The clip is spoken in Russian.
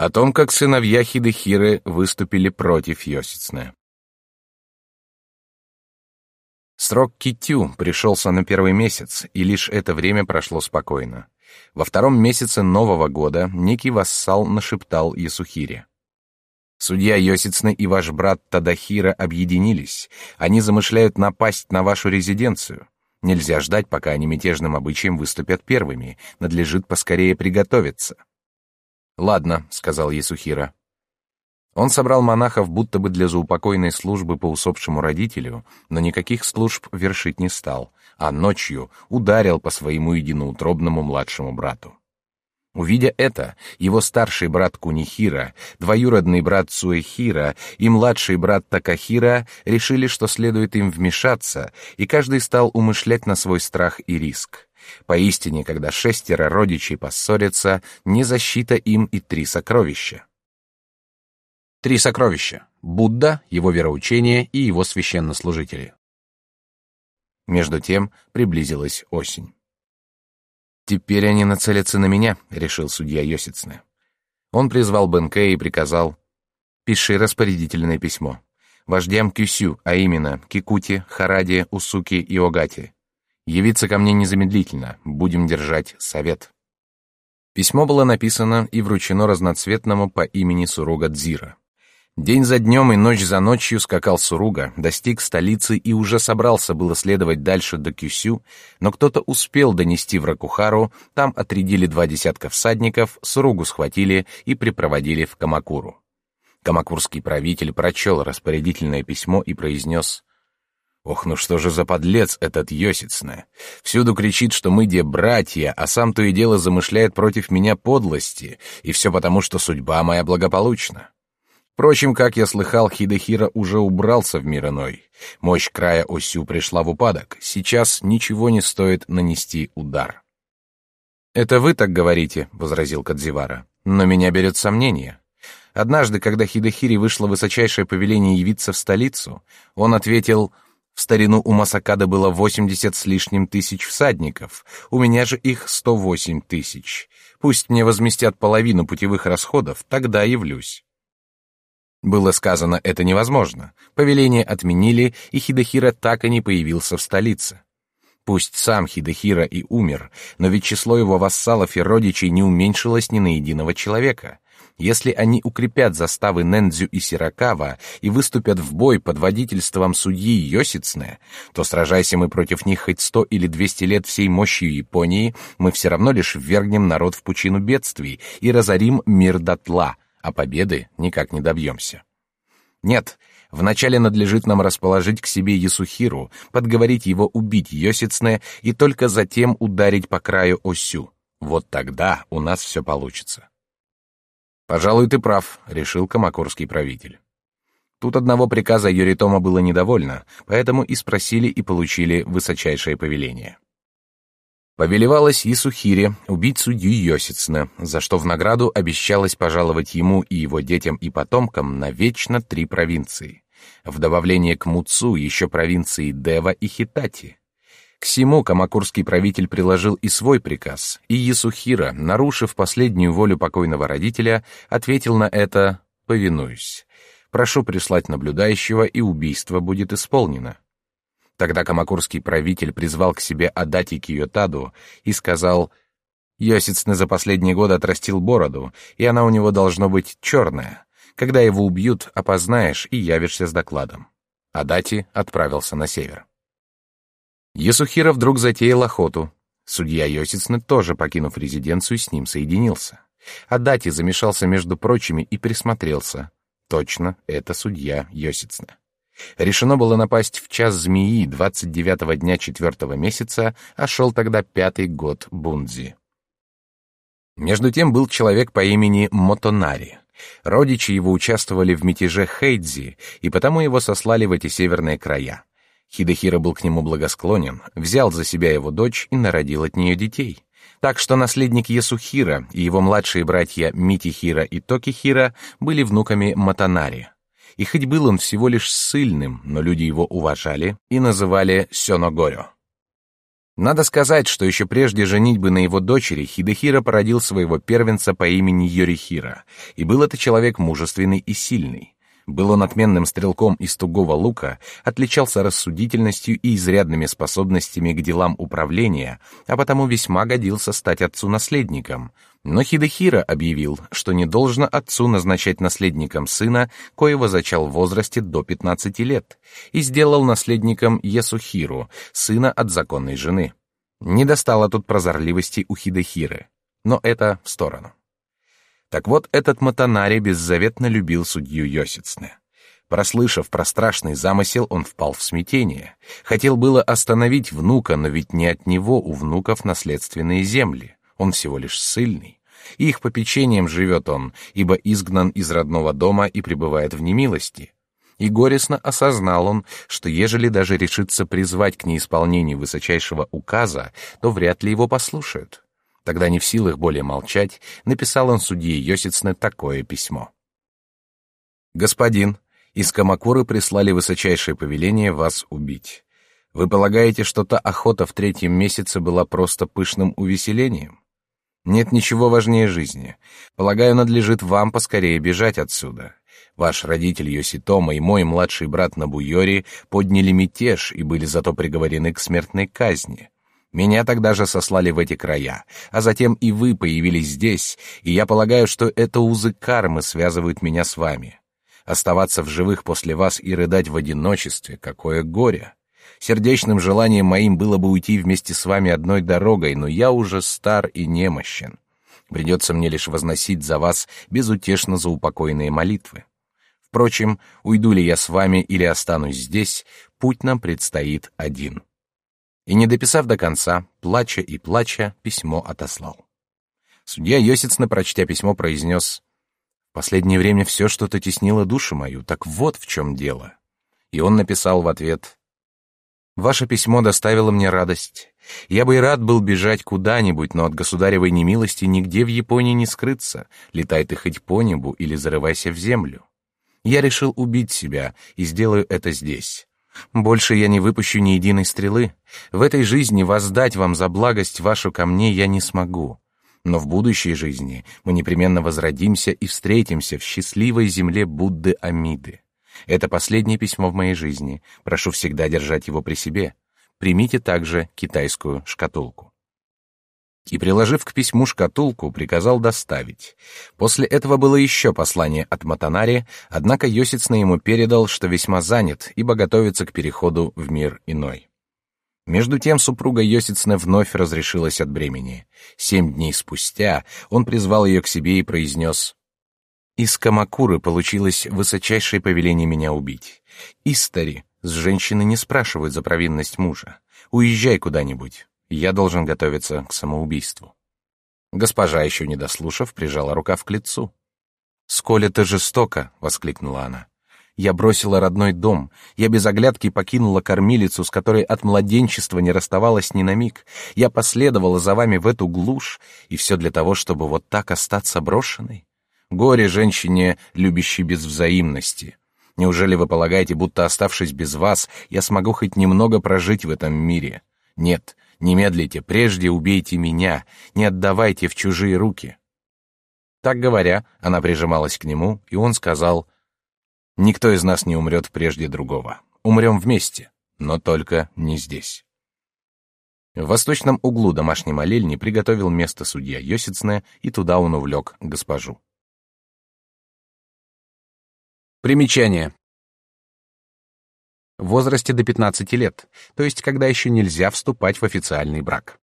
О том, как сыновья Хидехиры выступили против Йосицне. Срок Китю пришелся на первый месяц, и лишь это время прошло спокойно. Во втором месяце Нового года некий вассал нашептал Ясухире. Судья Йосицны и ваш брат Тадахира объединились. Они замышляют напасть на вашу резиденцию. Нельзя ждать, пока они мятежным обычаем выступят первыми. Надлежит поскорее приготовиться. Ладно, сказал Ясухира. Он собрал монахов будто бы для заупокойной службы по усопшему родителю, но никаких служб вершить не стал, а ночью ударил по своему единоутробному младшему брату. Увидя это, его старший брат Кунихира, двоюродный брат Суэхира и младший брат Такахира решили, что следует им вмешаться, и каждый стал умышлять на свой страх и риск. Поистине, когда шестеро родичей поссорятся, не защита им и три сокровища. Три сокровища — Будда, его вероучение и его священнослужители. Между тем приблизилась осень. «Теперь они нацелятся на меня», — решил судья Йосицне. Он призвал Бенке и приказал «Пиши распорядительное письмо. Вождям Кюсю, а именно Кикути, Харади, Усуки и Огати. Явиться ко мне незамедлительно, будем держать совет». Письмо было написано и вручено разноцветному по имени Суруга Дзира. День за днем и ночь за ночью скакал Суруга, достиг столицы и уже собрался было следовать дальше до Кюсю, но кто-то успел донести в Ракухару, там отрядили два десятка всадников, Суругу схватили и припроводили в Камакуру. Камакурский правитель прочел распорядительное письмо и произнес «Ох, ну что же за подлец этот Йосицне! Всюду кричит, что мы де братья, а сам то и дело замышляет против меня подлости, и все потому, что судьба моя благополучна. Впрочем, как я слыхал, Хидехира уже убрался в мир иной. Мощь края Осю пришла в упадок. Сейчас ничего не стоит нанести удар. «Это вы так говорите», — возразил Кадзивара. «Но меня берет сомнение. Однажды, когда Хидехири вышло высочайшее повеление явиться в столицу, он ответил, «В старину у Масакада было восемьдесят с лишним тысяч всадников, у меня же их сто восемь тысяч. Пусть мне возместят половину путевых расходов, тогда явлюсь». Было сказано, это невозможно. Повеление отменили, и Хидехира так и не появился в столице. Пусть сам Хидехира и умер, но ведь число его вассалов и родичей не уменьшилось ни на единого человека. Если они укрепят заставы Нендзю и Сиракава и выступят в бой под водительством судьи Йосицне, то сражайся мы против них хоть сто или двести лет всей мощью Японии, мы все равно лишь ввергнем народ в пучину бедствий и разорим мир дотла — а победы никак не добьемся. Нет, вначале надлежит нам расположить к себе Ясухиру, подговорить его убить Йосицне и только затем ударить по краю Осю. Вот тогда у нас все получится. «Пожалуй, ты прав», — решил камакорский правитель. Тут одного приказа Юритома было недовольно, поэтому и спросили и получили высочайшее повеление. Повелевалось Исухире убить судью Йосицна, за что в награду обещалось пожаловать ему и его детям и потомкам навечно три провинции. В добавление к Муцу еще провинции Дева и Хитати. К всему камакурский правитель приложил и свой приказ, и Ясухира, нарушив последнюю волю покойного родителя, ответил на это «повинуюсь». Прошу прислать наблюдающего, и убийство будет исполнено. Тогда камакурский правитель призвал к себе Адати Киотаду и сказал, «Йосицны за последние годы отрастил бороду, и она у него должно быть черная. Когда его убьют, опознаешь и явишься с докладом». Адати отправился на север. Ясухира вдруг затеял охоту. Судья Йосицны тоже, покинув резиденцию, с ним соединился. Адати замешался между прочими и присмотрелся. Точно, это судья Йосицны. Решено было напасть в час змеи 29-го дня четвертого месяца, а шел тогда пятый год Бунзи. Между тем был человек по имени Мотонари. Родичи его участвовали в мятеже Хейдзи, и потому его сослали в эти северные края. Хидехира был к нему благосклонен, взял за себя его дочь и народил от нее детей. Так что наследник Ясухира и его младшие братья Митихира и Токихира были внуками Матанари. И хоть был он всего лишь ссыльным, но люди его уважали и называли Сёногорё. Надо сказать, что еще прежде женитьбы на его дочери Хидехира породил своего первенца по имени Йорихира, и был это человек мужественный и сильный. Был он отменным стрелком из тугого лука, отличался рассудительностью и изрядными способностями к делам управления, а потому весьма годился стать отцу-наследником. Но Хидехира объявил, что не должно отцу назначать наследником сына, коего зачал в возрасте до 15 лет, и сделал наследником Ясухиру, сына от законной жены. Не достало тут прозорливости у Хидехиры. Но это в сторону. Так вот, этот Матанари беззаветно любил судью Йосицне. Прослышав про страшный замысел, он впал в смятение. Хотел было остановить внука, но ведь не от него у внуков наследственные земли. Он всего лишь ссыльный. их попечением живет он, ибо изгнан из родного дома и пребывает в немилости. И горестно осознал он, что ежели даже решится призвать к неисполнению высочайшего указа, то вряд ли его послушают. Тогда не в силах более молчать, написал он судье Йосицне такое письмо. «Господин, из Камакуры прислали высочайшее повеление вас убить. Вы полагаете, что та охота в третьем месяце была просто пышным увеселением? Нет ничего важнее жизни. Полагаю, надлежит вам поскорее бежать отсюда. Ваш родитель Йоситома и мой младший брат Набуйори подняли мятеж и были зато приговорены к смертной казни. Меня тогда же сослали в эти края, а затем и вы появились здесь, и я полагаю, что это узы кармы связывают меня с вами. Оставаться в живых после вас и рыдать в одиночестве, какое горе! Сердечным желанием моим было бы уйти вместе с вами одной дорогой, но я уже стар и немощен. Придется мне лишь возносить за вас безутешно заупокойные молитвы. Впрочем, уйду ли я с вами или останусь здесь, путь нам предстоит один и, не дописав до конца, плача и плача, письмо отослал. Судья Йосицна, прочтя письмо, произнес «В последнее время все что-то теснило душу мою, так вот в чем дело». И он написал в ответ «Ваше письмо доставило мне радость. Я бы и рад был бежать куда-нибудь, но от государевой немилости нигде в Японии не скрыться, летай ты хоть по небу или зарывайся в землю. Я решил убить себя и сделаю это здесь. Больше я не выпущу ни единой стрелы. В этой жизни воздать вам за благость вашу ко мне я не смогу. Но в будущей жизни мы непременно возродимся и встретимся в счастливой земле Будды Амиды. Это последнее письмо в моей жизни. Прошу всегда держать его при себе. Примите также китайскую шкатулку и, приложив к письму шкатулку, приказал доставить. После этого было еще послание от Матанари, однако Йосицна ему передал, что весьма занят, ибо готовится к переходу в мир иной. Между тем супруга Йосицна вновь разрешилась от бремени. Семь дней спустя он призвал ее к себе и произнес «Из Камакуры получилось высочайшее повеление меня убить. Истари, с женщины не спрашивают за провинность мужа. Уезжай куда-нибудь, я должен готовиться к самоубийству. Госпожа, еще не дослушав, прижала рукав к лицу. «Сколь это жестоко!» — воскликнула она. «Я бросила родной дом, я без оглядки покинула кормилицу, с которой от младенчества не расставалась ни на миг. Я последовала за вами в эту глушь, и все для того, чтобы вот так остаться брошенной. Горе женщине, любящей без взаимности. Неужели вы полагаете, будто оставшись без вас, я смогу хоть немного прожить в этом мире? Нет, не медлите, прежде убейте меня, не отдавайте в чужие руки. Так говоря, она прижималась к нему, и он сказал, «Никто из нас не умрет прежде другого. Умрем вместе, но только не здесь». В восточном углу домашней молельни приготовил место судья Йосицне, и туда он увлек госпожу. Примечание в возрасте до 15 лет, то есть когда еще нельзя вступать в официальный брак.